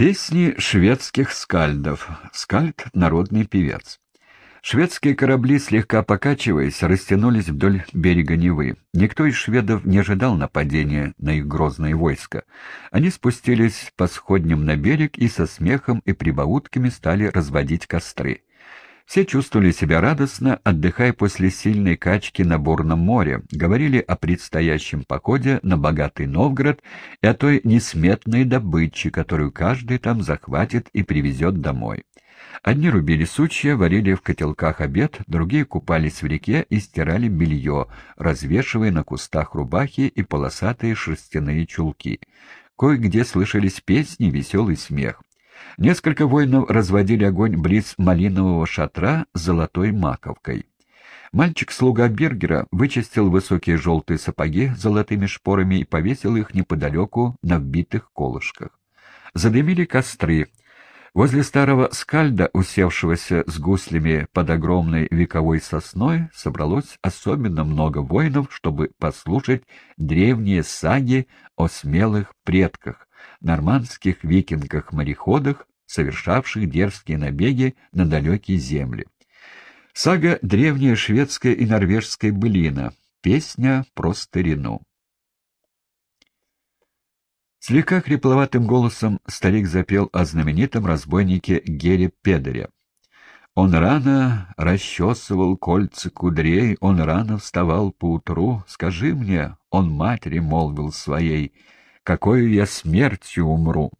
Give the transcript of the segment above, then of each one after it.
Песни шведских скальдов. Скальд — народный певец. Шведские корабли, слегка покачиваясь, растянулись вдоль берега Невы. Никто из шведов не ожидал нападения на их грозное войско. Они спустились по сходням на берег и со смехом и прибаутками стали разводить костры. Все чувствовали себя радостно, отдыхая после сильной качки на бурном море, говорили о предстоящем походе на богатый Новгород и о той несметной добыче, которую каждый там захватит и привезет домой. Одни рубили сучья, варили в котелках обед, другие купались в реке и стирали белье, развешивая на кустах рубахи и полосатые шерстяные чулки. Кое-где слышались песни, веселый смех. Несколько воинов разводили огонь близ малинового шатра золотой маковкой. Мальчик-слуга Бергера вычистил высокие желтые сапоги золотыми шпорами и повесил их неподалеку на вбитых колышках. Задымили костры. Возле старого скальда, усевшегося с гуслями под огромной вековой сосной, собралось особенно много воинов, чтобы послушать древние саги о смелых предках, нормандских викингах-мореходах, совершавших дерзкие набеги на далекие земли. Сага — древняя шведская и норвежская былина, песня про старину. Слегка хрипловатым голосом старик запел о знаменитом разбойнике Гере Педере. Он рано расчесывал кольца кудрей, он рано вставал поутру. Скажи мне, он матери молвил своей, какой я смертью умру.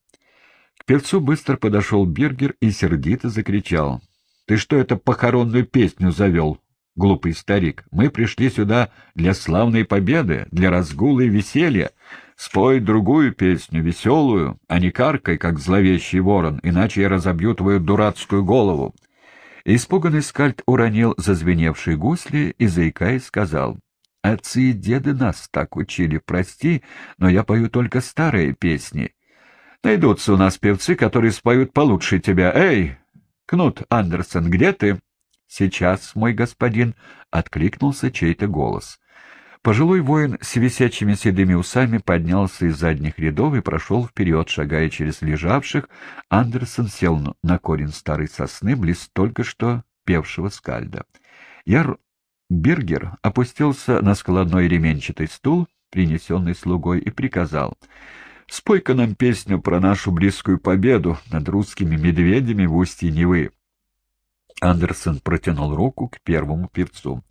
К певцу быстро подошел Биргер и сердито закричал. — Ты что это похоронную песню завел, глупый старик? Мы пришли сюда для славной победы, для разгула и веселья. Спой другую песню, веселую, а не каркай, как зловещий ворон, иначе я разобью твою дурацкую голову. Испуганный скальд уронил зазвеневшие гусли и, заикаясь, сказал — Отцы и деды нас так учили, прости, но я пою только старые песни. Найдутся у нас певцы, которые споют получше тебя. Эй, Кнут Андерсон, где ты? Сейчас, мой господин, — откликнулся чей-то голос. Пожилой воин с висячими седыми усами поднялся из задних рядов и прошел вперед, шагая через лежавших. Андерсон сел на корень старой сосны, близ только что певшего скальда. Я Бергер опустился на складной ременчатый стул, принесенный слугой, и приказал «Спой-ка нам песню про нашу близкую победу над русскими медведями в устье Невы». Андерсон протянул руку к первому певцу.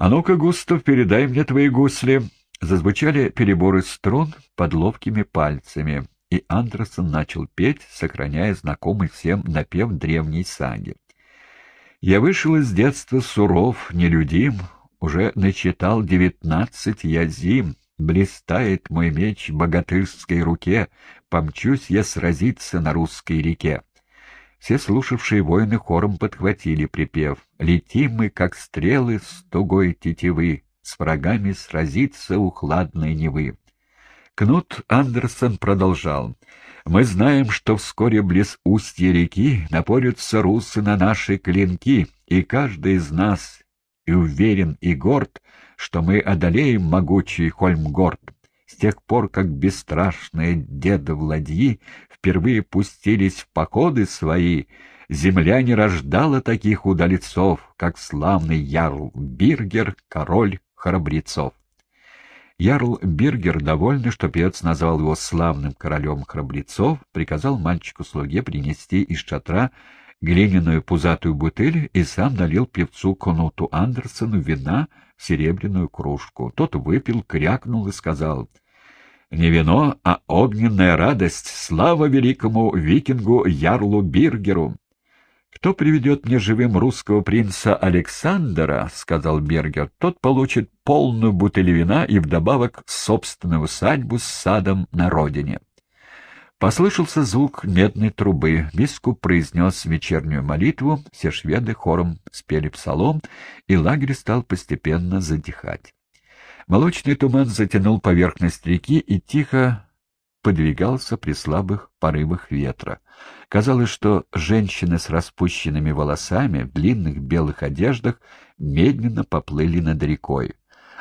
«А ну-ка, Густав, передай мне твои гусли». Зазвучали переборы струн под ловкими пальцами, и Андерсон начал петь, сохраняя знакомый всем напев древней саги. Я вышел из детства суров, нелюдим, уже начитал девятнадцать я зим, блистает мой меч в богатырской руке, помчусь я сразиться на русской реке. Все слушавшие воины хором подхватили припев. Летим мы, как стрелы с тугой тетивы, с врагами сразиться у хладной Невы. Кнут Андерсон продолжал. Мы знаем, что вскоре близ устья реки напорются русы на наши клинки, и каждый из нас и уверен, и горд, что мы одолеем могучий Хольмгорд. С тех пор, как бесстрашные деды Владьи впервые пустились в походы свои, земля не рождала таких удалецов, как славный Ярл Биргер, король храбрецов. Ярл Биргер, довольный, что певец назвал его славным королем храбрецов, приказал мальчику-слуге принести из шатра глиняную пузатую бутыль и сам налил певцу Конуту Андерсону вина в серебряную кружку. Тот выпил, крякнул и сказал — не вино, а огненная радость. Слава великому викингу Ярлу Биргеру! «Кто приведет мне живым русского принца Александра, — сказал Бергер, — тот получит полную бутыль вина и вдобавок собственную усадьбу с садом на родине». Послышался звук медной трубы. Бискуп произнес вечернюю молитву, все шведы хором спели псалом, и лагерь стал постепенно затихать. Молочный туман затянул поверхность реки и тихо подвигался при слабых порывах ветра. Казалось, что женщины с распущенными волосами в длинных белых одеждах медленно поплыли над рекой.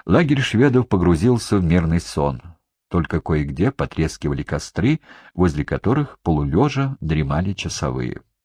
Лагерь шведов погрузился в мирный сон. только кое-где потрескивали костры, возле которых полулежа дремали часовые.